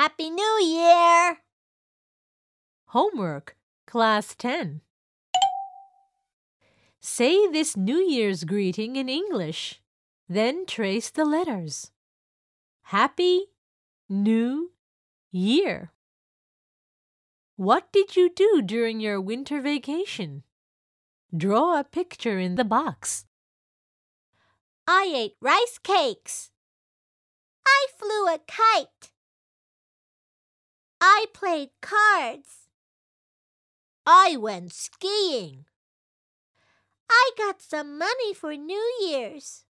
Happy New Year! Homework, Class 10. Say this New Year's greeting in English, then trace the letters. Happy New Year. What did you do during your winter vacation? Draw a picture in the box. I ate rice cakes. I flew a kite. I played cards. I went skiing. I got some money for New Year's.